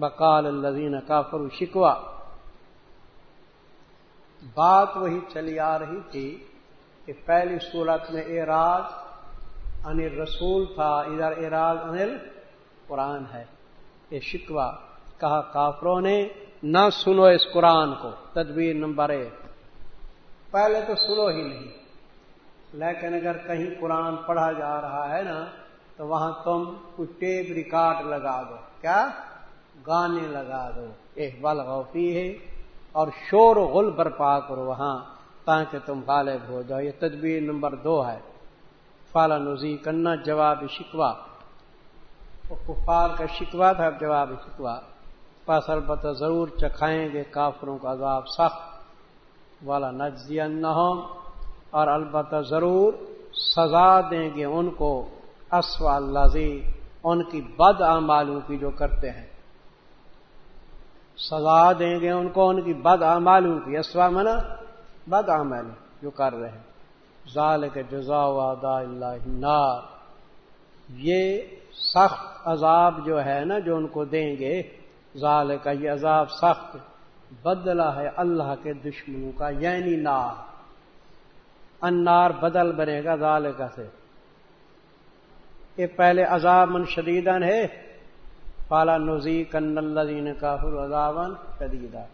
بکال الزین کافر شکوا۔ بات وہی چلی آ رہی تھی کہ پہلی صورت میں اعراض انل رسول تھا، ادھر اعراض انل قرآن ہے۔ یہ شکوا کہا کافروں نے، نہ سنو اس قرآن کو۔ تدبیر نمبر ایک۔ پہلے تو سنو ہی نہیں۔ لیکن اگر کہیں قرآن پڑھا جا رہا ہے نا، تو وہاں تم کچھ ٹیپ ریکارڈ لگا دو۔ کیا؟ گانے لگا دو۔ ایک بل غوفی ہے اور شور و غل برپا کرو وہاں، تاکہ تم غالب ہو جاؤ۔ یہ تدبیر نمبر دو ہے۔ فالا نزی کرنا جواب شکوا کفار کا شکوا تھا جواب شکوا پاس البتہ ضرور چکھائیں گے کافروں کا عذاب سخت۔ والا نجزی اور البتہ ضرور سزا دیں گے ان کو۔ اسوا اللہ ان کی بد اعمالوں کی جو کرتے ہیں۔ سزا دیں گے ان کو، ان کی بد اعمالوں کی اسوا منا بد عمل جو کر رہے ہیں۔ ظال کے جزا ودا اللہ یہ سخت عذاب جو ہے نا، جو ان کو دیں گے ظال کا یہ عذاب سخت بدلہ ہے اللہ کے دشمنوں کا یعنی نار۔ انار بدل بنے گا ظال کا سے۔ یہ پہلے عذاب من شدیدن ہے پالا نزی کن الدین کا عذابن شدیدہ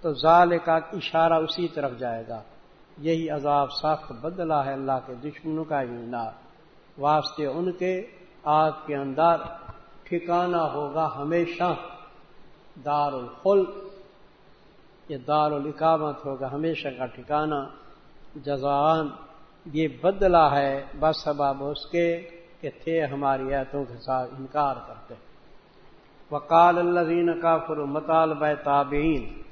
تو ظال کا اشارہ اسی طرف جائے گا۔ یہی عذاب سخت بدلا ہے اللہ کے دشمنوں کا یعنی واسطے ان کے آگ کے اندر ٹھکانہ ہوگا ہمیشہ۔ دار الخل یہ دار الاقامت ہوگا ہمیشہ کا ٹھکانہ۔ جزان یہ بدلا ہے بس اباب اس کے کہ تھے ہماری ایتوں کے ساتھ انکار کرتے۔ وکال اللہ کا فر مطالبہ تابعین۔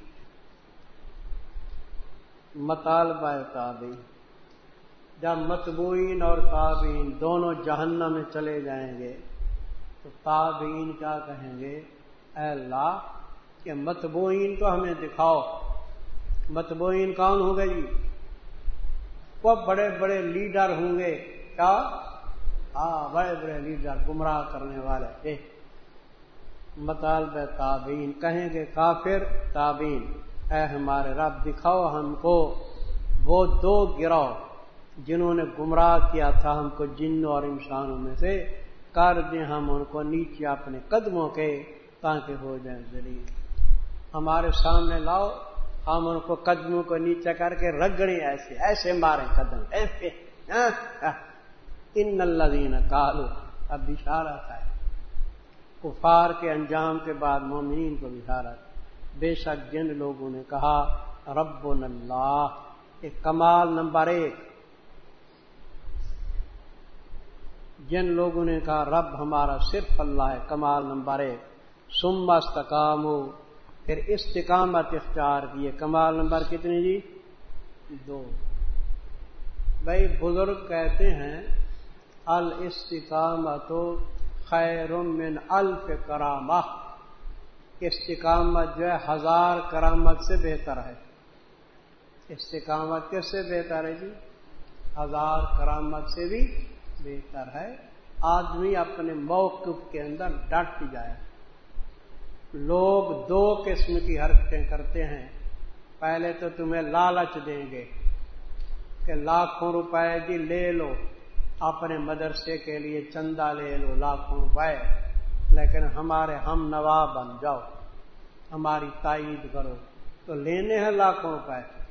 مطالبہ تابعین۔ جب متبوئین اور تابعین دونوں جہنم میں چلے جائیں گے، تو تابعین کیا کہیں گے؟ اے اللہ، کہ متبوئین تو ہمیں دکھاؤ۔ متبوئین کون ہوں گے جی؟ وہ بڑے بڑے لیڈر ہوں گے۔ کیا؟ ہاں بڑے بڑے لیڈر، گمراہ کرنے والے۔ مطالب تابین کہیں گے کافر تابین۔ اے ہمارے رب دکھاؤ ہم کو وہ دو گروہ جنہوں نے گمراہ کیا تھا ہم کو جنوں اور انسانوں میں سے کر دیں ہم ان کو نیچے اپنے قدموں کے تاکہ ہو جائیں ذریعے ہمارے سامنے لاؤ ہم ان کو قدموں کو نیچے کر کے رگڑے ایسے ایسے مارے قدم ایسے۔ ہاں، ہاں۔ کالو اب بشارت ہے کفار کے انجام کے بعد مومنین کو بشارت بے شک جن لوگوں نے کہا رب اللہ ایک کمال نمبر ایک۔ جن لوگوں نے کہا، رب ہمارا صرف اللہ ہے، کمال نمبر ایک۔ سم استقام پھر استقامت اختیار کیے۔ کمال نمبر کتنی جی؟ دو۔ بھائی، بزرگ کہتے ہیں الاستقامت خیر من الف کرامہ۔ استقامت جو ہے ہزار کرامت سے بہتر ہے۔ استقامت کس سے بہتر ہے جی؟ ہزار کرامت سے بھی بہتر ہے۔ آدمی اپنے موقف کے اندر ڈٹ جائے۔ لوگ دو قسم کی حرکتیں کرتے ہیں۔ پہلے تو تمہیں لالچ دیں گے کہ لاکھوں روپے جی لے لو۔ اپنے مدرسے کے لیے چندہ لے لو، لاکھوں روپے۔ لیکن ہمارے ہم نواب بن جاؤ، ہماری تائید کرو۔ تو لینے ہیں لاکھوں روپے۔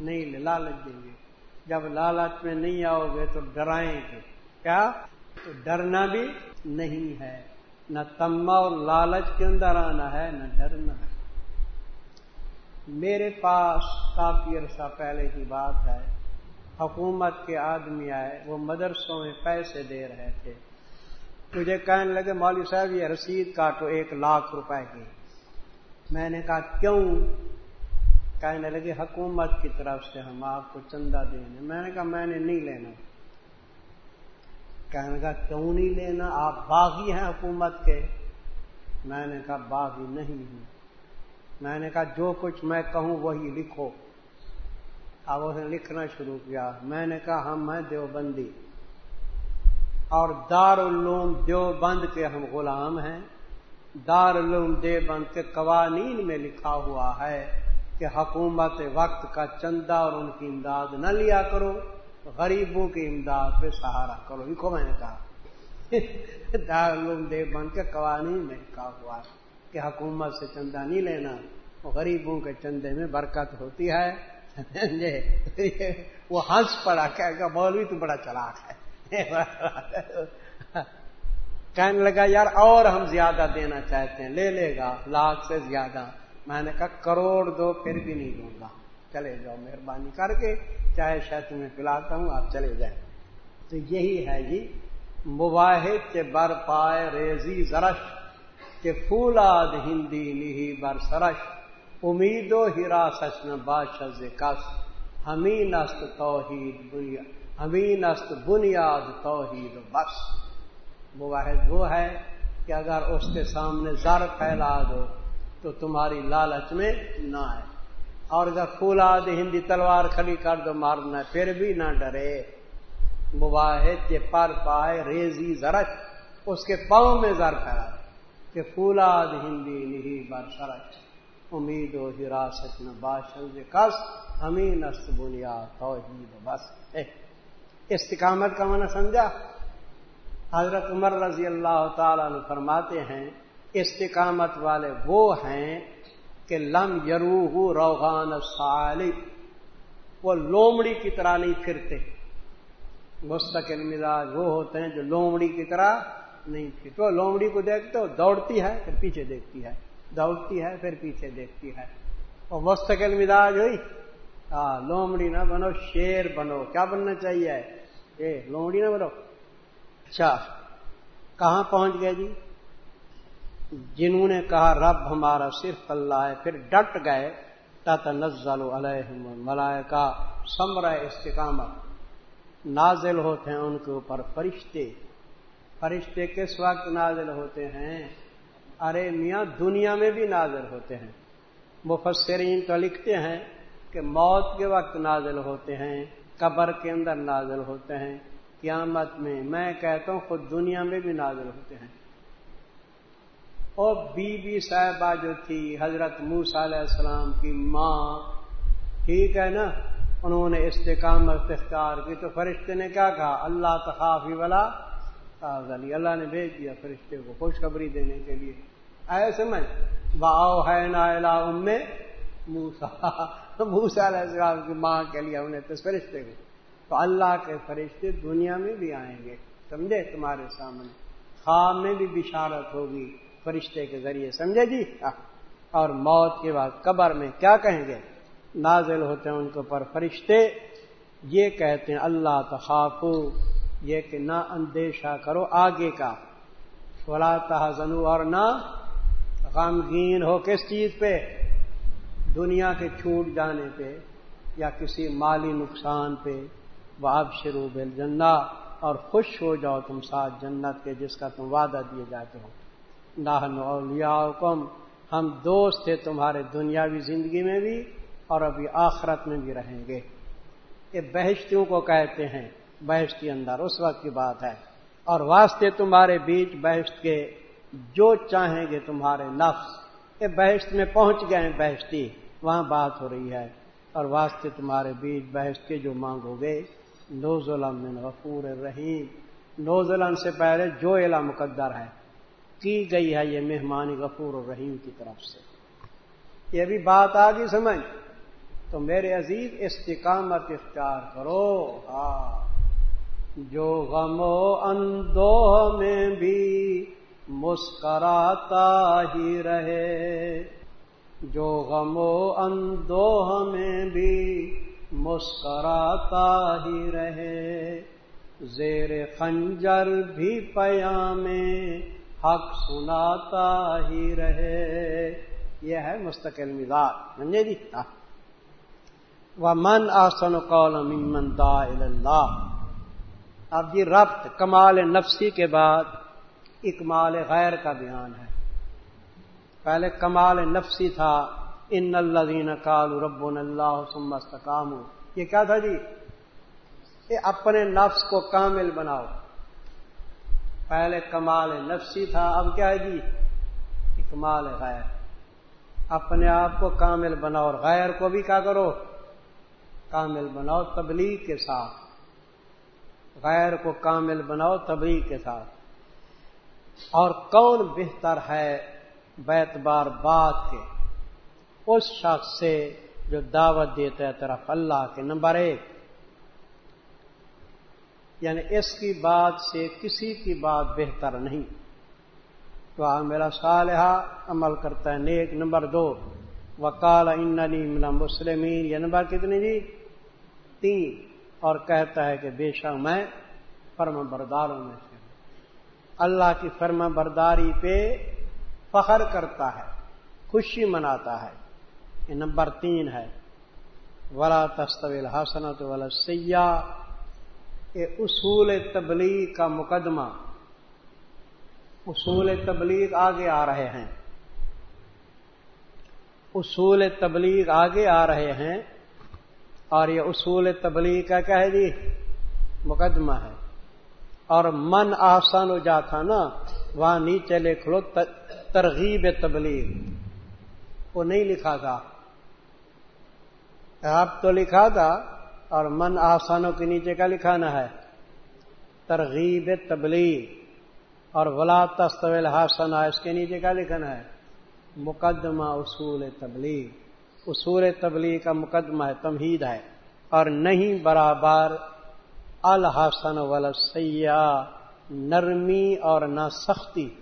نہیں، لالچ دیں گے۔ جب لالچ میں نہیں آؤ گے تو ڈرائیں گے۔ کیا؟ تو ڈرنا بھی نہیں ہے۔ نہ تما اور لالچ کے اندر آنا ہے، نہ ڈرنا ہے۔ میرے پاس کافی عرصہ پہلے کی بات ہے۔ حکومت کے آدمی آئے، وہ مدرسوں میں پیسے دے رہے تھے۔ مجھے کہنے لگے، مولوی صاحب، یہ رسید کاٹو، ایک لاکھ روپے کی۔ میں نے کہا، کیوں؟ کہنے لگے، حکومت کی طرف سے ہم آپ کو چندہ دینے میں نے کہا، میں نے نہیں لینا۔ کہنے کا کیوں نہیں لینا؟ آپ باغی ہیں حکومت کے۔ میں نے کہا، باغی نہیں ہوں۔ میں نے کہا، جو کچھ میں کہوں، وہی لکھو۔ اب اس نے لکھنا شروع کیا۔ میں نے کہا، ہم ہیں دیوبندی۔ اور دار العلوم دیوبند کے ہم غلام ہیں۔ دار العلوم دیوبند کے قوانین میں لکھا ہوا ہے کہ حکومت وقت کا چندہ اور ان کی امداد نہ لیا کرو، غریبوں کی امداد پہ سہارا کرو۔ لکھو میں نے کہا؟ دار العلوم دیوبند کے قوانین میں لکھا ہوا ہے کہ حکومت سے چندہ نہیں لینا، غریبوں کے چندے میں برکت ہوتی ہے۔ وہ ہنس پڑا کہ مولوی تو بڑا چلاک ہے. کہنے لگا، یار، اور ہم زیادہ دینا چاہتے ہیں، لے لے گا، لاکھ سے زیادہ. میں نے کہا، کروڑ دو، پھر بھی نہیں دوں گا۔ چلے جاؤ، مہربانی کر کے، چاہے شاید تمہیں پلاتا ہوں، آپ چلے جائیں۔ تو یہی ہے جی مواحد کے بر پائے ریزی زرش، کہ پھولاد ہندی نہیں بر سرش۔ امید و ہرا سچن بادشاہ کس. ہمیں نست توحید ہمیں نست بنیاد توحید بس. واحد وہ ہے کہ اگر اس کے سامنے زر پھیلا دو، تو تمہاری لالچ میں نہ آئے اور اگر پھولا دے، ہندی تلوار کھڑی کر دو مارنا پھر بھی نہ ڈرے. مواحد کے پر پائے، ریزی زرچ اس کے پاؤں میں زر پھیلا کہ فولاد ہندی نہیں بر سرچ امید و حراست نہ باشل کس ہمیں نست بنیاد توحید بس. استقامت کا منع سمجھا؟ حضرت عمر رضی اللہ تعالی نے فرماتے ہیں، استقامت والے وہ ہیں کہ لم یروح روغان صالب وہ لومڑی کی طرح نہیں پھرتے۔ مستقل مزاج وہ ہوتے ہیں جو لومڑی کی طرح نہیں پھرتے۔ وہ لومڑی کو دیکھتے ہو دوڑتی ہے، پھر پیچھے دیکھتی ہے۔ دوڑتی ہے، پھر پیچھے دیکھتی ہے۔ وہ مستقل مزاج ہوئی۔ ہاں لومڑی نہ بنو، شیر بنو۔ کیا بننا چاہیے؟ اے، لومڑی نہ بنو۔ اچھا کہاں پہنچ گئے جی؟ جنہوں نے کہا، رب ہمارا صرف اللہ ہے۔ پھر ڈٹ گئے۔ تت نزل علیہ ملائکہ سمر استقامت نازل ہوتے ہیں ان کے اوپر فرشتے۔ فرشتے کس وقت نازل ہوتے ہیں؟ ارے میاں، دنیا میں بھی نازل ہوتے ہیں۔ مفسرین تو لکھتے ہیں کہ موت کے وقت نازل ہوتے ہیں، قبر کے اندر نازل ہوتے ہیں۔ قیامت میں میں کہتا ہوں، خود دنیا میں بھی نازل ہوتے ہیں۔ اور بی بی صاحبہ جو تھی، حضرت موسا علیہ السلام کی ماں، ٹھیک ہے نا؟ انہوں نے استقامت اختیار کی تو فرشتے نے کیا کہا؟ اللہ تخافی والا اللہ نے بھیج دیا فرشتے کو خوشخبری دینے کے لیے۔ ایسے میں باؤ ہے نا موسا موسا علیہ السلام کی ماں کے لیے انہیں تو فرشتے کو تو اللہ کے فرشتے دنیا میں بھی آئیں گے۔ سمجھے تمہارے سامنے؟ خواب میں بھی بشارت ہوگی فرشتے کے ذریعے، سمجھے جی؟ اور موت کے بعد قبر میں کیا کہیں گے؟ نازل ہوتے ہیں ان کے اوپر فرشتے۔ یہ کہتے ہیں، اللہ تخافو، یہ کہ نہ اندیشہ کرو آگے کا۔ فلا تحزنو اور نہ غمگین ہو کس چیز پہ؟ دنیا کے چھوٹ جانے پہ یا کسی مالی نقصان پہ؟ آپ شروع بل جنا اور خوش ہو جاؤ تم ساتھ جنت کے جس کا تم وعدہ دیے جاتے ہو۔ نہ ہم دوست تھے تمہارے دنیاوی زندگی میں بھی اور ابھی آخرت میں بھی رہیں گے۔ یہ بہشتیوں کو کہتے ہیں، بہشتی اندر اس وقت کی بات ہے۔ اور واسطے تمہارے بیچ بہشت کے جو چاہیں گے تمہارے نفس یہ بہشت میں پہنچ گئے ہیں بہشتی، وہاں بات ہو رہی ہے۔ اور واسطے تمہارے بیچ بحث کے جو مانگو گے نوزلم من غفور الرحیم۔ نوزلم سے پہلے جو الا مقدر ہے، کی گئی ہے یہ مہمانی غفور الرحیم کی طرف سے۔ یہ بھی بات آ گئی سمجھ۔ تو میرے عزیز، استقامت اختیار کرو۔ ہاں۔ جو غم و اندوہ میں بھی مسکراتا ہی رہے۔ جو غم و اندوہ میں بھی مسکراتا ہی رہے۔ زیر خنجر بھی پیام حق سناتا ہی رہے۔ یہ ہے مستقل مزاج، سمجھے جی؟ ہاں۔ وہ من آسن قول ممن دا اللہ اب جی ربط کمال نفسی کے بعد اکمال غیر کا بیان ہے۔ پہلے کمال نفسی تھا۔ ان الذین قالوا ربنا اللہ ثم استقاموا۔ یہ کیا تھا جی؟ یہ اپنے نفس کو کامل بناؤ۔ پہلے کمال نفسی تھا، اب کیا ہے جی؟ اکمال غیر۔ اپنے آپ کو کامل بناؤ اور غیر کو بھی کیا کرو؟ کامل بناؤ تبلیغ کے ساتھ۔ غیر کو کامل بناؤ تبلیغ کے ساتھ۔ اور کون بہتر ہے بیت بار بات کے اس شخص سے جو دعوت دیتا ہے طرف اللہ کے نمبر ایک۔ یعنی اس کی بات سے کسی کی بات بہتر نہیں۔ تو آ میرا صالحہ عمل کرتا ہے نیک نمبر دو۔ وکال اننی من مسلمین یہ نمبر کتنی جی؟ تین۔ اور کہتا ہے کہ بے شک میں فرم برداروں میں سے اللہ کی فرم برداری پہ فخر کرتا ہے، خوشی مناتا ہے۔ یہ نمبر تین ہے۔ ولا تستویل حسنت ولا سیاح یہ اصول تبلیغ کا مقدمہ، اصول تبلیغ آگے آ رہے ہیں۔ اصول تبلیغ آگے آ رہے ہیں اور یہ اصول تبلیغ کا کیا ہے جی؟ مقدمہ ہے۔ اور من آسان ہو جاتا نا، وہاں نیچے لکھ لو ترغیب تبلیغ۔ وہ نہیں لکھا تھا۔ آپ تو لکھا تھا، اور من آسانوں کے نیچے کا لکھانا ہے۔ ترغیب تبلیغ۔ اور ولا تستویل حسنا اس کے نیچے کا لکھنا ہے۔ مقدمہ اصول تبلیغ۔ اصول تبلیغ کا مقدمہ ہے تمہید ہے۔ اور نہیں برابر الحسن ولا سیاح نرمی اور نہ سختی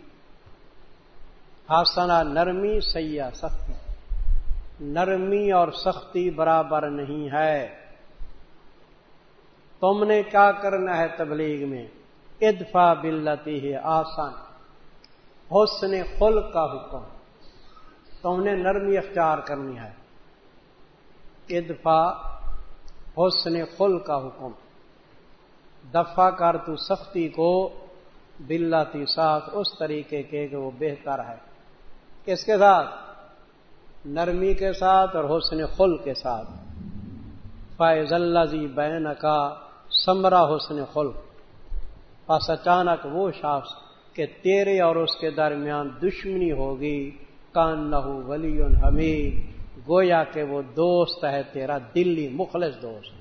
حسنا نرمی سیاح سختی۔ نرمی اور سختی برابر نہیں ہے۔ تم نے کیا کرنا ہے تبلیغ میں؟ ادفا بلتی ہے آسان۔ حسن خل کا حکم۔ تم نے نرمی اختیار کرنی ہے۔ ادفا حسن خل کا حکم۔ دفاع کر تو سختی کو بلتی ساتھ اس طریقے کے کہ وہ بہتر ہے۔ کس کے ساتھ؟ نرمی کے ساتھ اور حسن خل کے ساتھ۔ فائز اللہ جی بین کا سمرا حسن خل پس اچانک وہ شخص کہ تیرے اور اس کے درمیان دشمنی ہوگی کان نہ ولی حمید۔ گویا کہ وہ دوست ہے، تیرا دلی مخلص دوست۔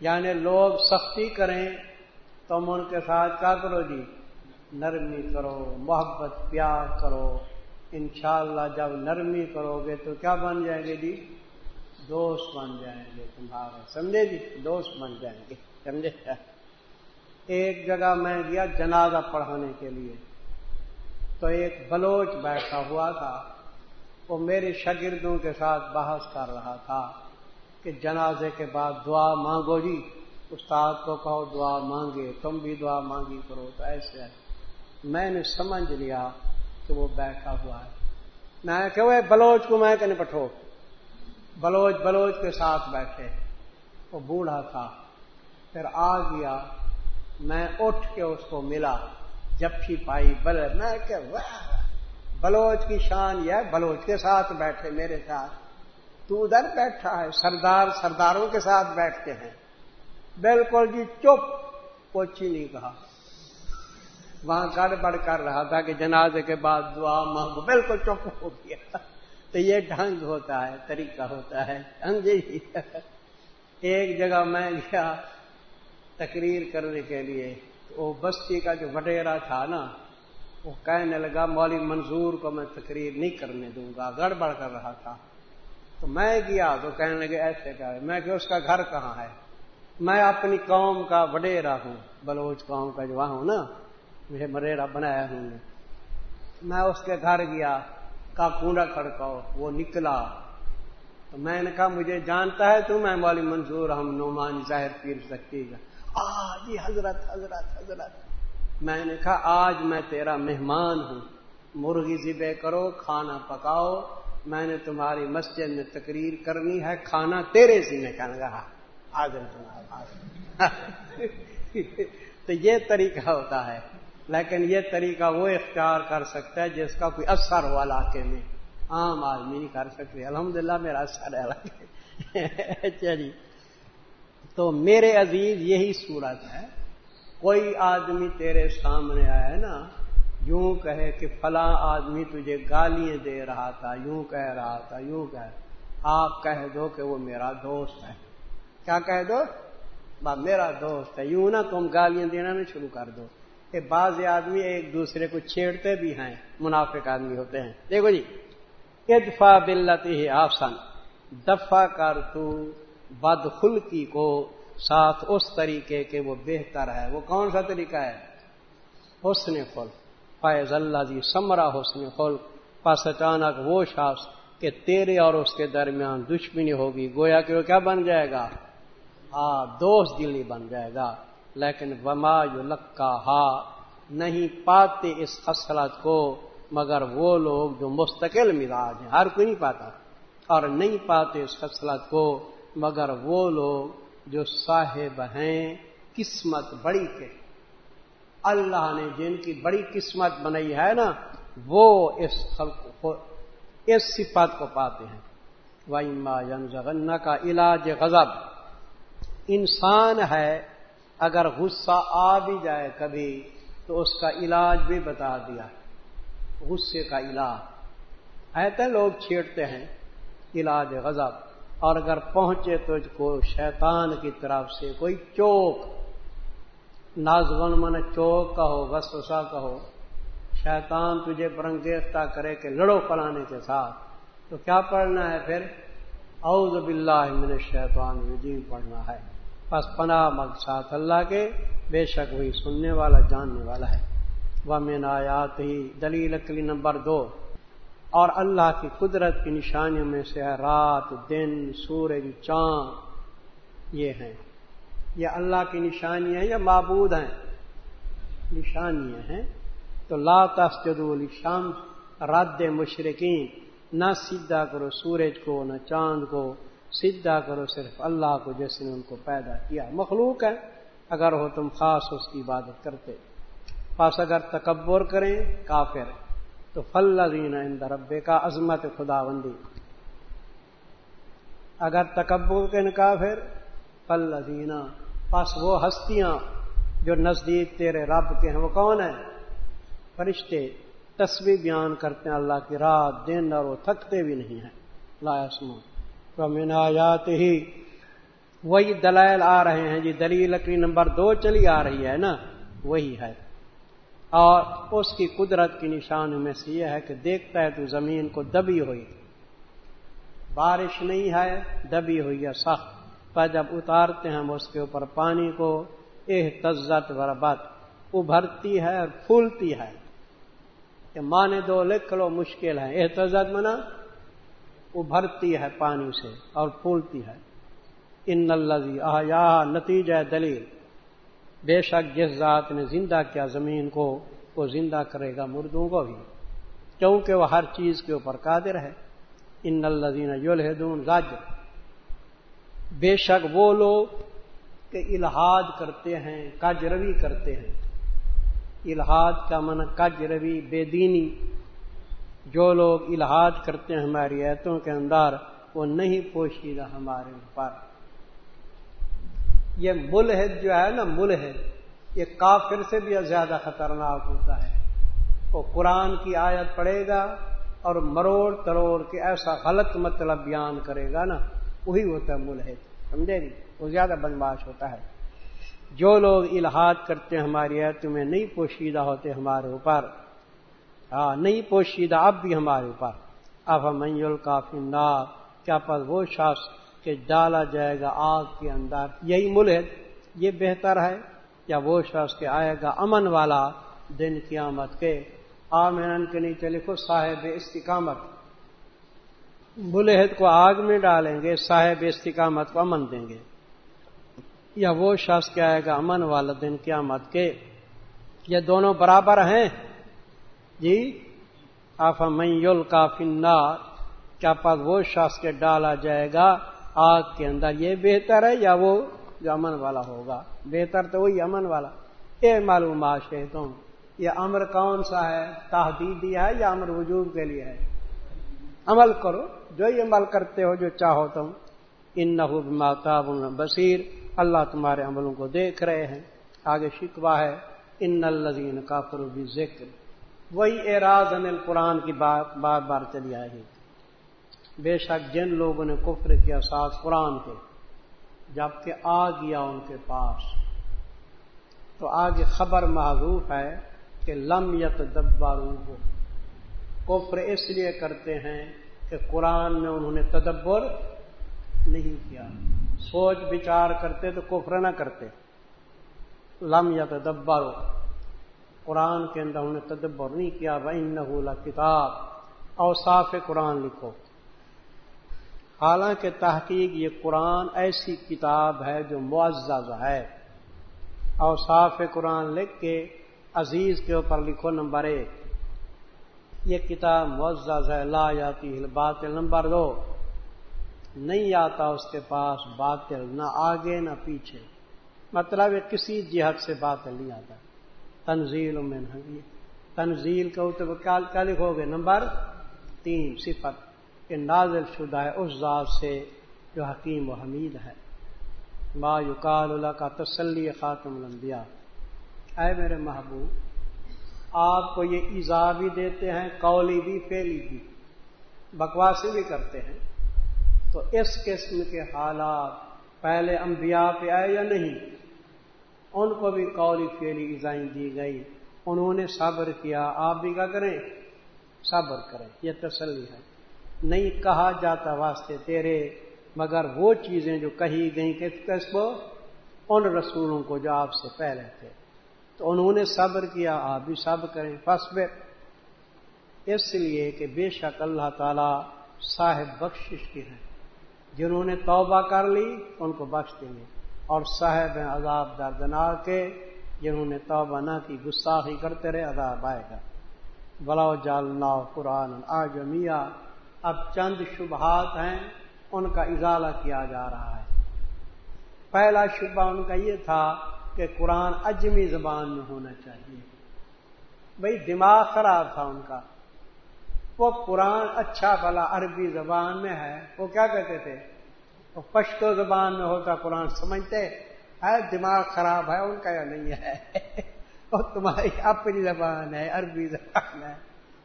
یعنی لوگ سختی کریں تم ان کے ساتھ کیا کرو جی؟ نرمی کرو، محبت، پیار کرو۔ انشاءاللہ جب نرمی کرو گے تو کیا بن جائیں گے جی؟ دوست بن جائیں گے تمہارے۔ سمجھے جی؟ دوست بن جائیں گے۔ سمجھے؟ ایک جگہ میں گیا جنازہ پڑھانے کے لیے۔ تو ایک بلوچ بیٹھا ہوا تھا۔ وہ میرے شاگردوں کے ساتھ بحث کر رہا تھا۔ کہ جنازے کے بعد دعا مانگو جی استاد کو کہو دعا مانگے، تم بھی دعا مانگی کرو، تو ایسے ہے۔ میں نے سمجھ لیا کہ وہ بیٹھا ہوا ہے۔ میں کہ وہ بلوچ کو میں کہنے پٹھو۔ بلوچ بلوچ کے ساتھ بیٹھے۔ وہ بوڑھا تھا۔ پھر آ گیا۔ میں اٹھ کے اس کو ملا۔ جپھی پائی بل میں کہ بلوچ کی شان یہ بلوچ کے ساتھ بیٹھے میرے ساتھ۔ تو ادھر بیٹھا ہے، سردار سرداروں کے ساتھ بیٹھتے ہیں۔ بالکل جی چپ، کچھ نہیں کہا۔ وہاں گڑبڑ کر رہا تھا کہ جنازے کے بعد دعا مانگو۔ بالکل چپ ہو گیا۔ تو یہ ڈھنگ ہوتا ہے، طریقہ ہوتا ہے۔ جی ایک جگہ میں گیا تقریر کرنے کے لیے۔ وہ بستی کا جو وڈیرا تھا نا، وہ کہنے لگا مولی منظور کو میں تقریر نہیں کرنے دوں گا۔ گڑبڑ کر رہا تھا۔ تو میں گیا تو کہنے لگے ایسے کہ میں کہ اس کا گھر کہاں ہے؟ میں اپنی قوم کا وڈیرا ہوں، بلوچ قوم کا جو وہاں ہوں نا۔ مجھے مریرا بنایا ہوں نے میں اس کے گھر گیا، کا کنڈا کھڑکاؤ، وہ نکلا۔ تو میں نے کہا، مجھے جانتا ہے تو میں والی منظور، ہم نعمان ظاہر پیر سکتی گا آ جی حضرت حضرت حضرت۔ میں نے کہا، آج میں تیرا مہمان ہوں۔ مرغی ذبے کرو، کھانا پکاؤ میں نے تمہاری مسجد میں تقریر کرنی ہے، کھانا تیرے سی میں کہنے لگا حاضر تمہارا تو یہ طریقہ ہوتا ہے۔ لیکن یہ طریقہ وہ اختیار کر سکتا ہے جس کا کوئی اثر ہوا علاقے میں۔ عام آدمی نہیں کر سکتے۔ الحمد للہ میرا اثر ہے۔ چلی تو میرے عزیز یہی صورت ہے۔ کوئی آدمی تیرے سامنے آیا نا یوں کہے کہ فلاں آدمی تجھے گالیاں دے رہا تھا، یوں کہہ رہا تھا، یوں کہ آپ کہہ دو کہ وہ میرا دوست ہے۔ کیا کہہ دو؟ با میرا دوست ہے، یوں نہ تم گالیاں دینا نہ شروع کر دو۔ کہ بعض آدمی ایک دوسرے کو چھیڑتے بھی ہیں، منافق آدمی ہوتے ہیں۔ دیکھو جی ادفا بلتی آسن دفع کر تو بد خلقی کو ساتھ اس طریقے کے وہ بہتر ہے۔ وہ کون سا طریقہ ہے؟ حسن خل فیض اللہ جی سمرا حسن خل پس اچانک وہ شخص کہ تیرے اور اس کے درمیان دشمنی ہوگی، گویا کہ وہ کیا بن جائے گا؟ ہاں دوست دلی بن جائے گا۔ لیکن وما یو لکا ہا نہیں پاتے اس خصلت کو، مگر وہ لوگ جو مستقل مزاج ہیں، ہر کوئی نہیں پاتا۔ اور نہیں پاتے اس خصلت کو، مگر وہ لوگ جو صاحب ہیں، قسمت بڑی کے۔ اللہ نے جن کی بڑی قسمت بنائی ہے نا، وہ اس خلق کو، اس صفت کو پاتے ہیں۔ وائما جن کا علاج غضب۔ انسان ہے، اگر غصہ آ بھی جائے کبھی، تو اس کا علاج بھی بتا دیا۔ غصے کا علاج۔ ایسے لوگ چھیڑتے ہیں علاج غضب۔ اور اگر پہنچے تجھ کو شیطان کی طرف سے کوئی چوک نازون من چوک کہو وسوسا کہو، شیطان تجھے برنگیختہ کرے کہ لڑو پلانے کے ساتھ۔ تو کیا پڑھنا ہے پھر؟ اعوذ باللہ من الشیطان الرجیم پڑھنا ہے۔ بس پناہ مگ ساتھ اللہ کے بے شک وہی سننے والا، جاننے والا ہے۔ وہ مین آیات ہی دلیل اکلی نمبر دو۔ اور اللہ کی قدرت کی نشانیوں میں سے ہے رات، دن، سورج، چاند۔ یہ ہیں۔ یہ اللہ کی نشانیاں یا معبود ہیں۔ نشانیاں ہیں۔ تو لا تسجد شام رد مشرقین نہ سیدھا کرو سورج کو، نہ چاند کو۔ سیدھا کرو صرف اللہ کو جس نے ان کو پیدا کیا۔ مخلوق ہے اگر ہو تم خاص اس کی عبادت کرتے۔ پاس اگر تکبر کریں، کافر۔ تو فل ان ربے کا عظمت خدا بندی اگر تکبر کے کافر۔ فل پس وہ ہستیاں جو نزدیک تیرے رب کے ہیں، وہ کون ہیں؟ فرشتے تصویر بیان کرتے ہیں اللہ کی رات، دن، اور وہ تھکتے بھی نہیں ہیں۔ لایا سمو تو آیات ہی وہی دلائل آ رہے ہیں جی دلیل لکڑی نمبر دو چلی آ رہی ہے نا؟ وہی ہے۔ اور اس کی قدرت کی نشان میں سے یہ ہے کہ دیکھتا ہے تو زمین کو دبی ہوئی۔ بارش نہیں ہے، دبی ہوئی ہے، سخت۔ پر جب اتارتے ہیں ہم اس کے اوپر پانی کو، احتزت بربت ابھرتی ہے اور پھولتی ہے۔ کہ مانے دو لکھ لو مشکل ہے۔ احتزت منا، ابھرتی ہے پانی سے اور پھولتی ہے۔ ان الزی آیا نتیجہ دلیل۔ بے شک جس ذات نے زندہ کیا زمین کو، وہ زندہ کرے گا مردوں کو بھی۔ کیونکہ وہ ہر چیز کے اوپر قادر ہے۔ ان الزین یولہدون راج بے شک وہ لوگ کہ الحاد کرتے ہیں کج روی کرتے ہیں۔ الحاد کا من کج روی بے دینی۔ جو لوگ الحاد کرتے ہیں ہماری ایتوں کے اندر، وہ نہیں پوشیدہ ہمارے اوپر۔ یہ ملحد جو ہے نا، ملحد، یہ کافر سے بھی زیادہ خطرناک ہوتا ہے۔ وہ قرآن کی آیت پڑھے گا اور مروڑ تروڑ کے ایسا غلط مطلب بیان کرے گا نا۔ وہی ہوتا ہے ملحد سمجھے نہیں وہ زیادہ بدماش ہوتا ہے۔ جو لوگ الحاد کرتے ہیں ہماری ہے تمہیں نہیں پوشیدہ ہوتے ہمارے اوپر۔ ہاں نہیں پوشیدہ اب بھی ہمارے اوپر۔ اب ہم کافی نار کیا پر وہ شخص کہ ڈالا جائے گا آگ کے اندر۔ یہی ملک یہ بہتر ہے یا وہ شخص کے آئے گا امن والا دن قیامت کے۔ آمین کے نیچے لکھو صاحب استقامت۔ بلحد کو آگ میں ڈالیں گے، صاحب استقامت کو امن دیں گے۔ یا وہ شخص کیا آئے گا امن والا دن قیامت کے؟ یہ دونوں برابر ہیں؟ جی آفا میول کا فنار کیا پاس وہ شخص کے ڈالا جائے گا آگ کے اندر؟ یہ بہتر ہے یا وہ جو امن والا ہوگا؟ بہتر تو وہی امن والا۔ یہ معلومات ہے تم یہ امر کون سا ہے؟ تحدیدی ہے یا امر وجوب کے لیے ہے؟ عمل کرو۔ جو ہی عمل کرتے ہو جو چاہو تم ان نہ بصیر، اللہ تمہارے عملوں کو دیکھ رہے ہیں۔ آگے شکوا ہے، ان الزین کا بھی ذکر وہی اعراض انل یعنی قرآن کی بار بار بار چلی آئے گی بے شک جن لوگوں نے کفر کیا ساتھ قرآن کے، جبکہ آ گیا ان کے پاس۔ تو آگے خبر معروف ہے کہ لم یت دبارو کو کفر اس لیے کرتے ہیں کہ قرآن میں انہوں نے تدبر نہیں کیا۔ سوچ بچار کرتے تو کفر نہ کرتے۔ لم یا تدبر قرآن کے اندر انہوں نے تدبر نہیں کیا۔ بھائی نہ کتاب اور صاف قرآن لکھو۔ حالانکہ تحقیق یہ قرآن ایسی کتاب ہے جو معزز ہے۔ اور صاف قرآن لکھ کے عزیز کے اوپر لکھو نمبر ایک۔ یہ کتاب معزز ہے، لا جاتی باطل نمبر دو۔ نہیں آتا اس کے پاس باطل، نہ آگے نہ پیچھے۔ مطلب کسی جہت سے باطل نہیں آتا۔ تنزیل میں نہیں تنزیل کا کیا لکھو گے؟ نمبر تین، صفت۔ کہ نازل شدہ ہے اس ذات سے جو حکیم و حمید ہے۔ ما یقال اللہ کا تسلی خاتم الانبیاء۔ اے میرے محبوب آپ کو یہ ایزا بھی دیتے ہیں، قولی بھی فیلی بھی، بکواسی بھی کرتے ہیں۔ تو اس قسم کے حالات پہلے انبیاء پہ آئے یا نہیں؟ ان کو بھی قولی فیلی ایزائیں دی گئی انہوں نے صبر کیا۔ آپ بھی کیا کریں؟ صبر کریں۔ یہ تسلی ہے۔ نہیں کہا جاتا واسطے تیرے، مگر وہ چیزیں جو کہی گئیں کس کو، ان رسولوں کو جو آپ سے پہلے تھے۔ تو انہوں نے صبر کیا، آپ بھی صبر کریں۔ فصب اس لیے کہ بے شک اللہ تعالی صاحب بخشش کے ہیں۔ جنہوں نے توبہ کر لی، ان کو بخش دیں گے۔ اور صاحب ہیں عذاب دردنا کے، جنہوں نے توبہ نہ کی گساخی کرتے رہے، عذاب آئے گا۔ بلاؤ جالنا قرآن آجمیا اب چند شبہات ہیں، ان کا اضالہ کیا جا رہا ہے۔ پہلا شبہ ان کا یہ تھا کہ قرآن اجمی زبان میں ہونا چاہیے۔ بھائی دماغ خراب تھا ان کا۔ وہ قرآن اچھا بلا عربی زبان میں ہے۔ وہ کیا کہتے تھے؟ وہ پشتو زبان میں ہوتا قرآن سمجھتے؟ ہے دماغ خراب ہے ان کا یا نہیں ہے؟ وہ تمہاری اپنی زبان ہے، عربی زبان ہے۔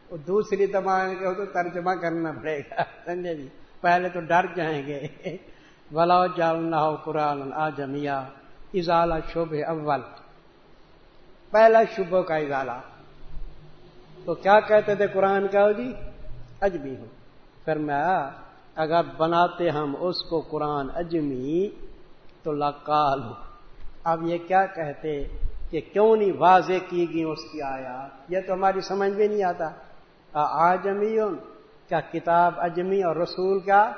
وہ دوسری زبان کے ہو تو ترجمہ کرنا پڑے گا، سمجھے جی؟ پہلے تو ڈر جائیں گے۔ بلا جالنا ہو قرآن آجمیا۔ اضالہ شب اول۔ پہلا شبہ کا اضالہ تو کیا کہتے تھے قرآن کا جی؟ اجمی ہو پھر میں اگر بناتے ہم اس کو قرآن اجمی تو لکال اب یہ کیا کہتے کہ کیوں نہیں واضح کی گئی اس کی آیا یہ تو ہماری سمجھ میں نہیں آتا۔ آجمی کیا کتاب اجمی اور رسول کیا؟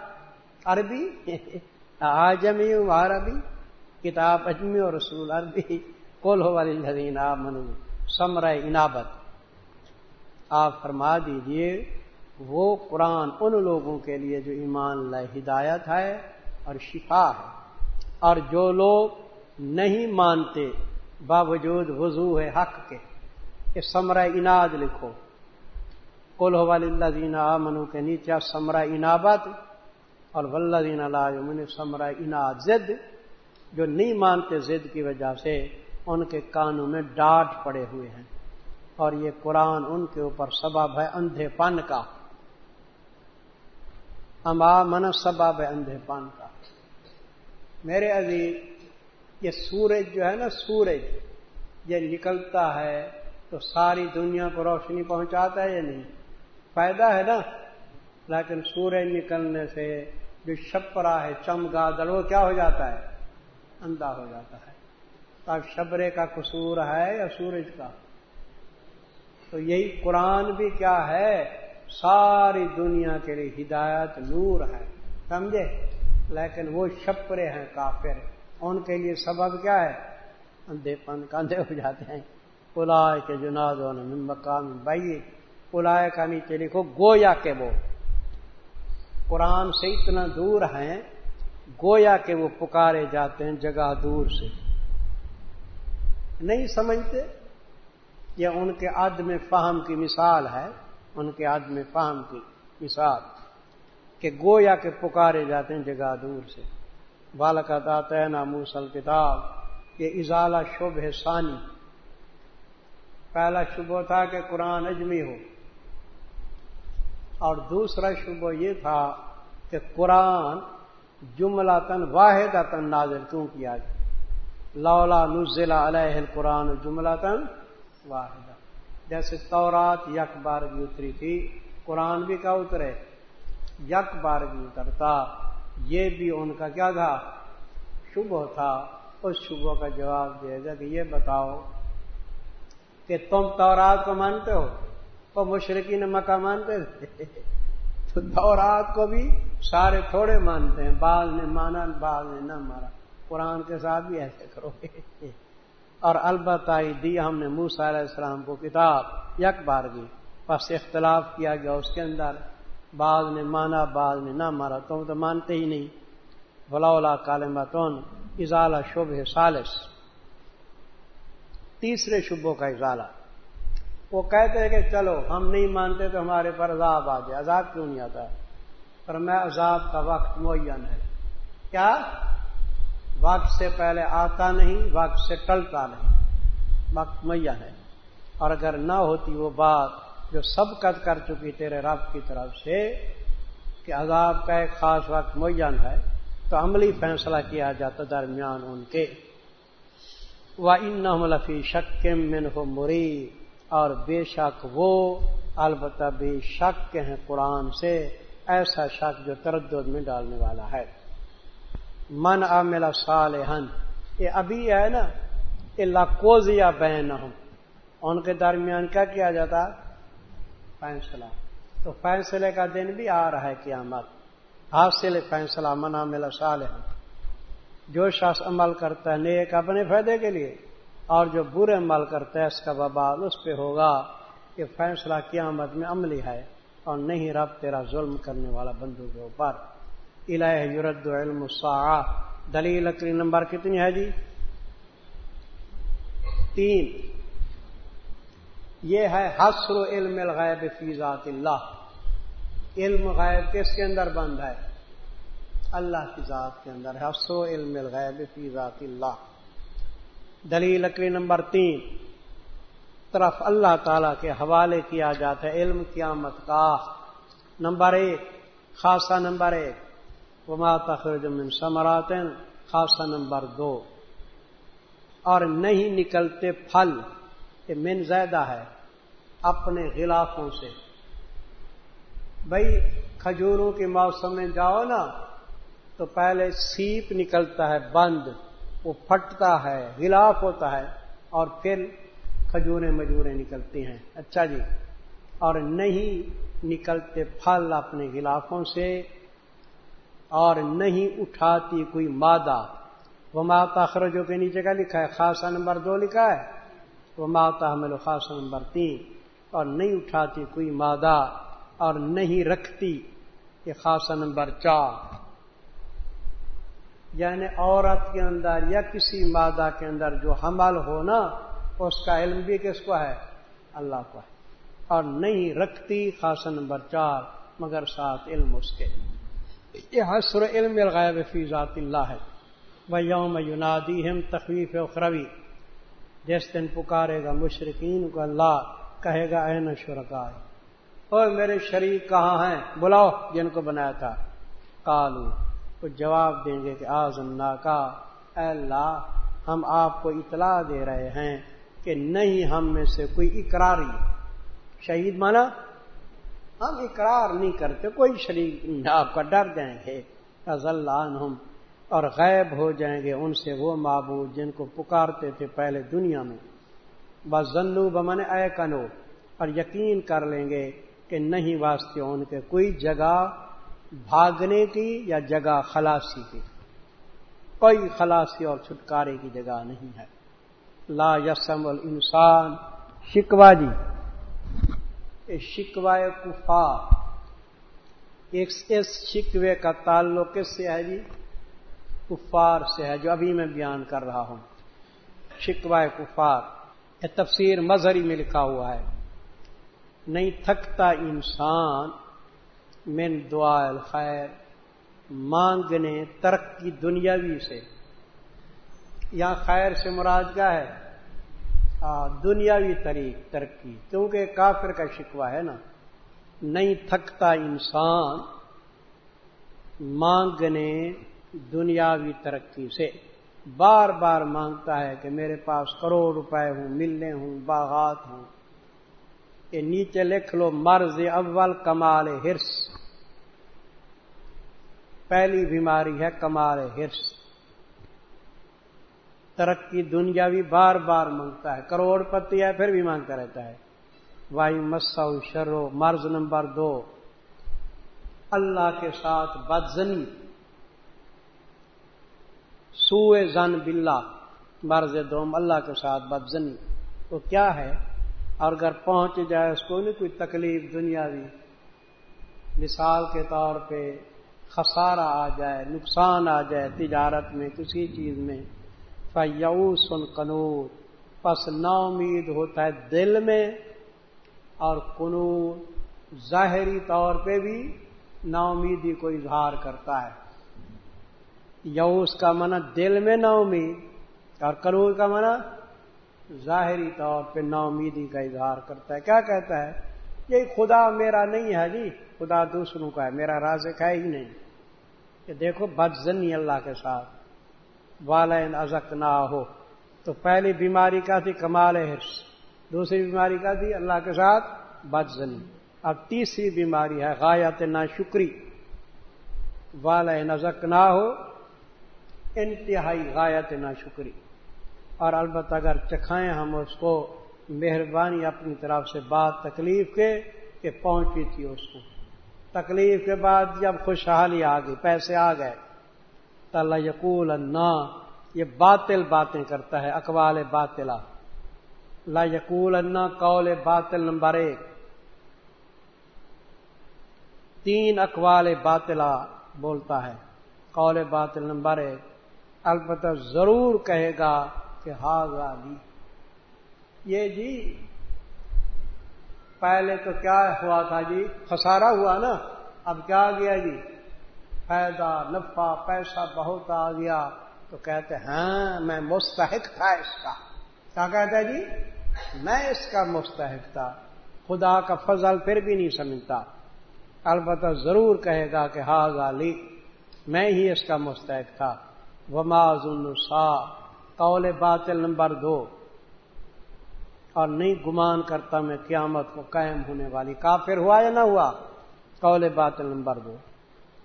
عربی؟ آجمی عربی؟ کتاب اجمی اور رسول عربی کول ہو والی منو سمر انابت. آپ فرما دیجیے، وہ قرآن ان لوگوں کے لیے جو ایمان اللہ ہدایت ہے اور شفا ہے۔ اور جو لوگ نہیں مانتے، باوجود وضو ہے حق کے۔ کہ سمر اناد لکھو۔ کل ہو اللہ منو کے نیچے سمرا انابت، اور ولدین اللہ سمرا اناد۔ زد جو نہیں مانتے زد کی وجہ سے ان کے کانوں میں ڈانٹ پڑے ہوئے ہیں۔ اور یہ قرآن ان کے اوپر سبب ہے اندھے پن کا۔ اما من سبب ہے اندھے پن کا۔ میرے عزیز، یہ سورج جو ہے نا، سورج یہ نکلتا ہے تو ساری دنیا کو روشنی پہنچاتا ہے یا نہیں؟ فائدہ ہے نا۔ لیکن سورج نکلنے سے جو شپرا ہے چمگادڑ وہ کیا ہو جاتا ہے؟ اندھا ہو جاتا ہے۔ اب شبرے کا قصور ہے یا سورج کا؟ تو یہی قرآن بھی کیا ہے؟ ساری دنیا کے لیے ہدایت نور ہے۔ سمجھے؟ لیکن وہ شپرے ہیں کافر۔ ان کے لیے سبب کیا ہے؟ اندھے پن کندھے ہو جاتے ہیں۔ پلا کے جناد مقام بھائی پلائے کا نیچے لکھو، گویا کے وہ۔ قرآن سے اتنا دور ہیں گویا کے وہ پکارے جاتے ہیں جگہ دور سے۔ نہیں سمجھتے؟ یہ ان کے عدم فہم کی مثال ہے، ان کے عدم فہم کی مثال کہ گویا کے پکارے جاتے ہیں جگہ دور سے۔ بالکت آتا ہے ناموسل کتاب یہ ازالہ شب ہے ثانی۔ پہلا شبہ تھا کہ قرآن اجمی ہو۔ اور دوسرا شبہ یہ تھا کہ قرآن جملہ تن واحد تن نازل کیوں کیا لولا نزلہ علیہ القرآن جملہ تن واحدہ۔ جیسے تورات یک بار بھی اتری تھی، قرآن بھی کا اترے؟ یک بار بھی اترتا۔ یہ بھی ان کا کیا تھا؟ شبہ تھا۔ اس شبہ کا جواب دے گا کہ یہ بتاؤ کہ تم تورات کو مانتے ہو؟ تو مشرقی نے مکہ مانتے تھے۔ تو تورات کو بھی سارے تھوڑے مانتے ہیں بعض نے مانا بعض نے نہ مارا۔ قرآن کے ساتھ بھی ایسے کرو۔ گے اور البتہ دی ہم نے موسا علیہ السلام کو کتاب یک بار دی۔ بس اختلاف کیا گیا اس کے اندر۔ بعض نے مانا بعض نے نہ مارا۔ تم تو مانتے ہی نہیں۔ بلا کالماتون اضالہ شبھ سالس تیسرے شبوں کا اضالہ وہ کہتے ہیں کہ چلو، ہم نہیں مانتے تو ہمارے پر عذاب آ جائے عذاب کیوں نہیں آتا؟ پر میں عذاب کا وقت معین ہے۔ کیا؟ وقت سے پہلے آتا نہیں، وقت سے ٹلتا نہیں۔ وقت معین ہے۔ اور اگر نہ ہوتی وہ بات جو سبقت کر چکی تیرے رب کی طرف سے کہ عذاب کا ایک خاص وقت معین ہے، تو عملی فیصلہ کیا جاتا درمیان ان کے۔ وہ ان لفی شک من ہو مری اور بے شک وہ البتہ بے شک کے ہیں قرآن سے۔ ایسا شک جو تردد میں ڈالنے والا ہے۔ من عاملہ صالحن یہ ابھی ہے نا اللہ کوزیا بین ان کے درمیان کیا کیا جاتا؟ فیصلہ۔ تو فیصلے کا دن بھی آ رہا ہے قیامت۔ حاصل فیصلہ منا ملا سال جو شخص عمل کرتا ہے نیک اپنے فائدے کے لیے، اور جو برے عمل کرتا ہے اس کا ببال اس پہ ہوگا کہ فیصلہ قیامت میں عملی ہے۔ اور نہیں رب تیرا ظلم کرنے والا بندو کے اوپر۔ الہ یورد علم دلیل لکڑی نمبر کتنی ہے جی؟ تین۔ یہ ہے حسر و علم الغیب فی ذات اللہ۔ علم غیب کس کے اندر بند ہے؟ اللہ کی ذات کے اندر حسر و علم الغیب فی ذات اللہ۔ دلیل لکڑی نمبر تین۔ طرف اللہ تعالی کے حوالے کیا جاتا ہے، علم قیامت کا۔ نمبر ایک خاصا نمبر ایک، وما تخرج من سمراتن خاصا نمبر دو۔ اور نہیں نکلتے پھل کہ من زیادہ ہے اپنے غلافوں سے۔ بھائی کھجوروں کے موسم میں جاؤ نا، تو پہلے سیپ نکلتا ہے بند، وہ پھٹتا ہے، غلاف ہوتا ہے اور پھر کھجوریں مجوریں نکلتی ہیں۔ اچھا جی۔ اور نہیں نکلتے پھل اپنے غلافوں سے اور نہیں اٹھاتی کوئی مادہ۔ وہ ماتا خرجوں کے نیچے کا لکھا ہے، خاصا نمبر دو لکھا ہے۔ وہ ماتا حمل خاصا نمبر تین۔ اور نہیں اٹھاتی کوئی مادہ اور نہیں رکھتی یہ خاصا نمبر چار۔ یعنی عورت کے اندر یا کسی مادہ کے اندر جو حمل ہو نا اس کا علم بھی کس کو ہے؟ اللہ کو ہے۔ اور نہیں رکھتی خاصا نمبر چار مگر ساتھ علم اس کے۔ یہ حسر علم الغیب فی ذات اللہ ہے۔ وہ یوم یونادی ہم تخویف اخروی۔ جس دن پکارے گا مشرقین کو اللہ، کہے گا، اے شرکا اور میرے شریک کہاں ہیں؟ بلاؤ، جن کو بنایا تھا۔ کالو وہ جواب دیں گے کہ آز اللہ کا اے اللہ، ہم آپ کو اطلاع دے رہے ہیں۔ کہ نہیں ہم میں سے کوئی اقراری شہید مانا ہم اقرار نہیں کرتے، کوئی شریک آپ کا ڈر جائیں گے اللہ اور غائب ہو جائیں گے ان سے وہ معبود جن کو پکارتے تھے پہلے دنیا میں۔ بس زنو بمن اے کنو اور یقین کر لیں گے کہ نہیں واسطے ان کے کوئی جگہ بھاگنے کی یا جگہ خلاصی کی۔ کوئی خلاصی اور چھٹکارے کی جگہ نہیں ہے۔ لا یسم الانسان شکوا جی۔ شکوا کفا اس شکوے کا تعلق کس سے ہے جی؟ کفار سے ہے جو ابھی میں بیان کر رہا ہوں۔ شکوا کفار۔ یہ تفسیر مظہری میں لکھا ہوا ہے۔ نہیں تھکتا انسان من دعا الخیر، مانگنے ترقی دنیاوی سے۔ یا خیر سے مراد کیا ہے؟ دنیاوی طریق، ترقی۔ کیونکہ کافر کا شکوہ ہے نا، نہیں تھکتا انسان مانگنے دنیاوی ترقی سے۔ بار بار مانگتا ہے کہ میرے پاس کروڑ روپے ہوں، ملنے ہوں، باغات ہوں۔ یہ نیچے لکھ لو، مرض اول کمال ہرس پہلی بیماری ہے کمال ہرس ترقی دنیا بھی بار بار مانگتا ہے، کروڑ پتی ہے، پھر بھی مانگتا رہتا ہے۔ وائی مسا شرو مرض نمبر دو۔ اللہ کے ساتھ بدزنی۔ سوئے زن بلا مرض دوم اللہ کے ساتھ بدزنی۔ تو کیا ہے؟ اور اگر پہنچ جائے اس کو نہیں، کوئی تکلیف دنیاوی۔ مثال کے طور پہ خسارہ آ جائے، نقصان آ جائے تجارت میں، کسی چیز میں۔ فیوس سن قنور پس نا امید ہوتا ہے دل میں اور قنور ظاہری طور پہ بھی نا امیدی کو اظہار کرتا ہے۔ یوس کا منع دل میں نا امید اور کرور کا منع ظاہری طور پہ نا امیدی کا اظہار کرتا ہے۔ کیا کہتا ہے؟ یہ خدا میرا نہیں ہے جی خدا دوسروں کا ہے، میرا رازق ہے ہی نہیں۔ کہ دیکھو بدزنی اللہ کے ساتھ۔ والین ازک نہ ہو تو پہلی بیماری کا تھی کمال حرص، دوسری بیماری کا تھی اللہ کے ساتھ بدزنی اب تیسری بیماری ہے غایت نہ شکری والین ازک نہ ہو انتہائی غایت نہ شکری اور البتہ اگر چکھائیں ہم اس کو، مہربانی اپنی طرف سے بات تکلیف کے، کہ پہنچی تھی اس کو۔ تکلیف کے بعد جب خوشحالی آ گئی، پیسے آ گئے یقول انا یہ باطل باتیں کرتا ہے، اقوال باطلا لا یقول انا قول باطل نمبر ایک۔ تین اقوال باطلا بولتا ہے، قول باطل نمبر ایک۔ البتہ ضرور کہے گا کہ ہاض علی یہ جی پہلے تو کیا ہوا تھا جی؟ خسارا ہوا نا، اب کیا آ گیا جی؟ فائدہ، نفع، پیسہ بہت آ گیا۔ تو کہتے ہیں ہاں، میں مستحق تھا اس کا۔ کیا کہتا جی؟ میں اس کا مستحق تھا۔ خدا کا فضل پھر بھی نہیں سمجھتا۔ البتہ ضرور کہے گا کہ ہاض علی میں ہی اس کا مستحق تھا۔ وماز السا قول باطل نمبر دو۔ اور نہیں گمان کرتا میں قیامت کو قائم ہونے والی، کافر ہوا یا نہ ہوا؟ قول باطل نمبر دو۔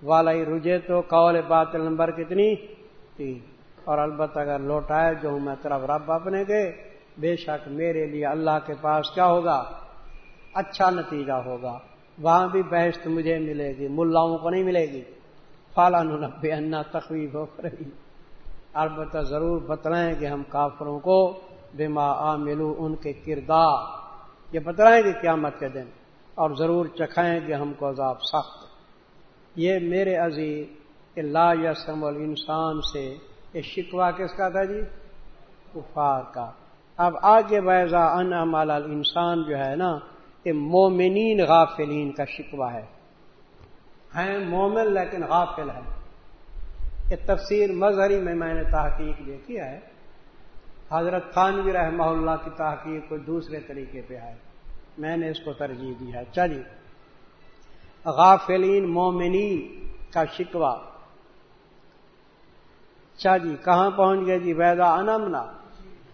والا ہی رجے تو قول باطل نمبر کتنی؟ تین۔ اور البتہ اگر لوٹائے جو ہوں میں طرف رب اپنے کے، بے شک میرے لیے اللہ کے پاس کیا ہوگا؟ اچھا نتیجہ ہوگا۔ وہاں بھی بحث مجھے ملے گی، ملاؤں کو نہیں ملے گی۔ فالان نبے انا تخویف ہو رہی البتہ ضرور بتلائیں گے ہم کافروں کو بے آ ملو ان کے کردار۔ یہ بتلائیں گے قیامت کے دن۔ اور ضرور چکھائیں گے ہم کو عذاب سخت۔ یہ میرے عزیز لا یسم انسان سے یہ شکوا کس کا تھا جی؟ کفار کا۔ اب آگے ویزا ان امال انسان جو ہے نا، یہ مومنین غافلین کا شکوا ہے۔ ہیں مومن لیکن غافل ہے یہ تفسیر مظہری میں میں نے تحقیق دیکھی ہے۔ حضرت خانوی رحمہ اللہ کی تحقیق کوئی دوسرے طریقے پہ ہے۔ میں نے اس کو ترجیح دی ہے۔ چلیے۔ غافلین مومنین کا شکوا اچھا جی کہاں پہنچ گئے جی؟ ویدا انمنا۔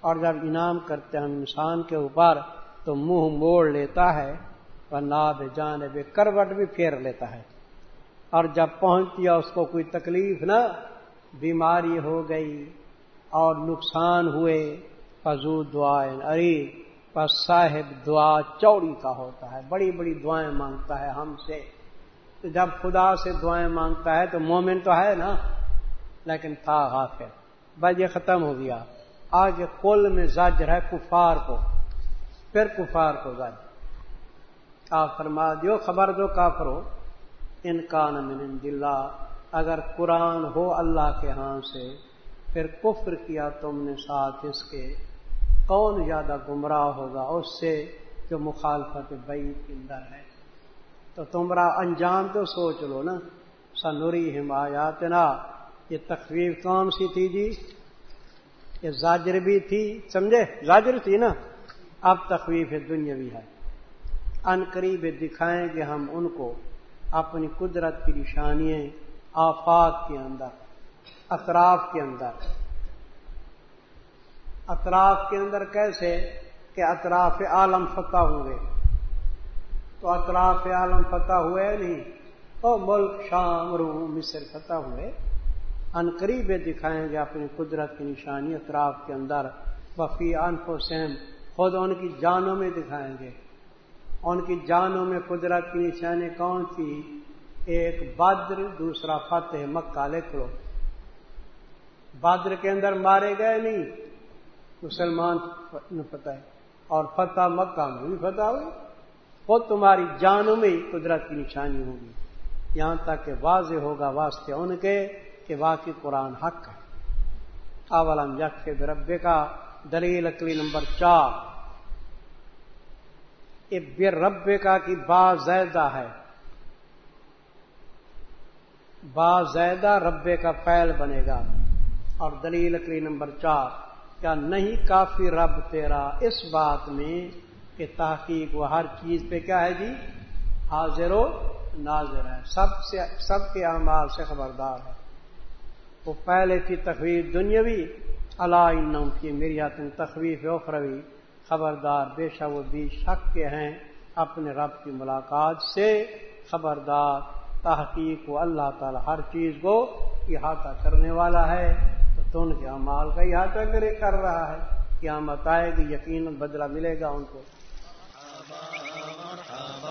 اور جب انعام کرتے ہم انسان کے اوپر تو منہ موڑ لیتا ہے اور ناب جانب کروٹ بھی پھیر لیتا ہے۔ اور جب پہنچتی ہے اس کو کوئی تکلیف نہ، بیماری ہو گئی اور نقصان ہوئے۔ فضو دعائیں اری پر صاحب دعا چوڑی کا ہوتا ہے، بڑی بڑی دعائیں مانگتا ہے ہم سے۔ تو جب خدا سے دعائیں مانگتا ہے تو مومن تو ہے نا، لیکن تھا حافظ بس یہ ختم ہو گیا۔ آگے کل میں زجر ہے کفار کو۔ پھر کفار کو زج آپ فرما دیو، خبر دو کافرو ان کا نمن دلہ اگر قرآن ہو اللہ کے ہاں سے، پھر کفر کیا تم نے ساتھ اس کے۔ کون زیادہ گمراہ ہوگا اس سے جو مخالفت بئی اندر ہے؟ تو تمہارا انجام تو سوچ لو نا۔ سنوری حمایات نا۔ یہ تخویف کون سی تھی جی؟ یہ زاجر بھی تھی، سمجھے؟ زاجر تھی نا۔ اب تخویف دنیاوی ہے۔ ان قریب دکھائیں گے ہم ان کو اپنی قدرت کی نشانیاں، آفات کے اندر، اطراف کے اندر۔ اطراف کے اندر کیسے؟ کہ اطراف عالم فتح ہوئے۔ تو اطراف عالم فتح ہوئے نہیں، او ملک شام روم مصر فتح ہوئے۔ ان قریب دکھائیں گے اپنی قدرت کی نشانی اطراف کے اندر۔ وفی انفسہم، خود ان کی جانوں میں دکھائیں گے۔ ان کی جانوں میں قدرت کی نشانی کون تھی ایک بدر، دوسرا فتح مکہ، لکھ لو۔ بدر کے اندر مارے گئے نہیں، مسلمان پتہ ہے۔ اور فتح مکہ میں بھی فتح ہوئی۔ وہ تمہاری جانوں میں ہی قدرت کی نشانی ہوگی۔ یہاں تک کہ واضح ہوگا واسطے ان کے کہ واقعی قرآن حق ہے۔ اولم یک ربے کا دلیل اکلی نمبر چار۔ یہ ربے کا کی با زیدہ ہے۔ با زیدہ ربے کا فیل بنے گا۔ اور دلیل اکلی نمبر چار کیا نہیں کافی رب تیرا اس بات میں کہ تحقیق وہ ہر چیز پہ کیا ہے جی؟ حاضر و ناظر ہے سب سے سب کے اعمال سے خبردار ہے وہ پہلے کی تخویف دنیاوی اللہ کی میری حتم تخویف اخروی۔ خبردار بے شک وہ بھی شک کے ہیں اپنے رب کی ملاقات سے خبردار۔ تحقیق و اللہ تعالی ہر چیز کو احاطہ کرنے والا ہے۔ تو ان کے امال کا احاطہ کرے کر رہا ہے۔ کیا آئے گی یقین بدلہ ملے گا ان کو۔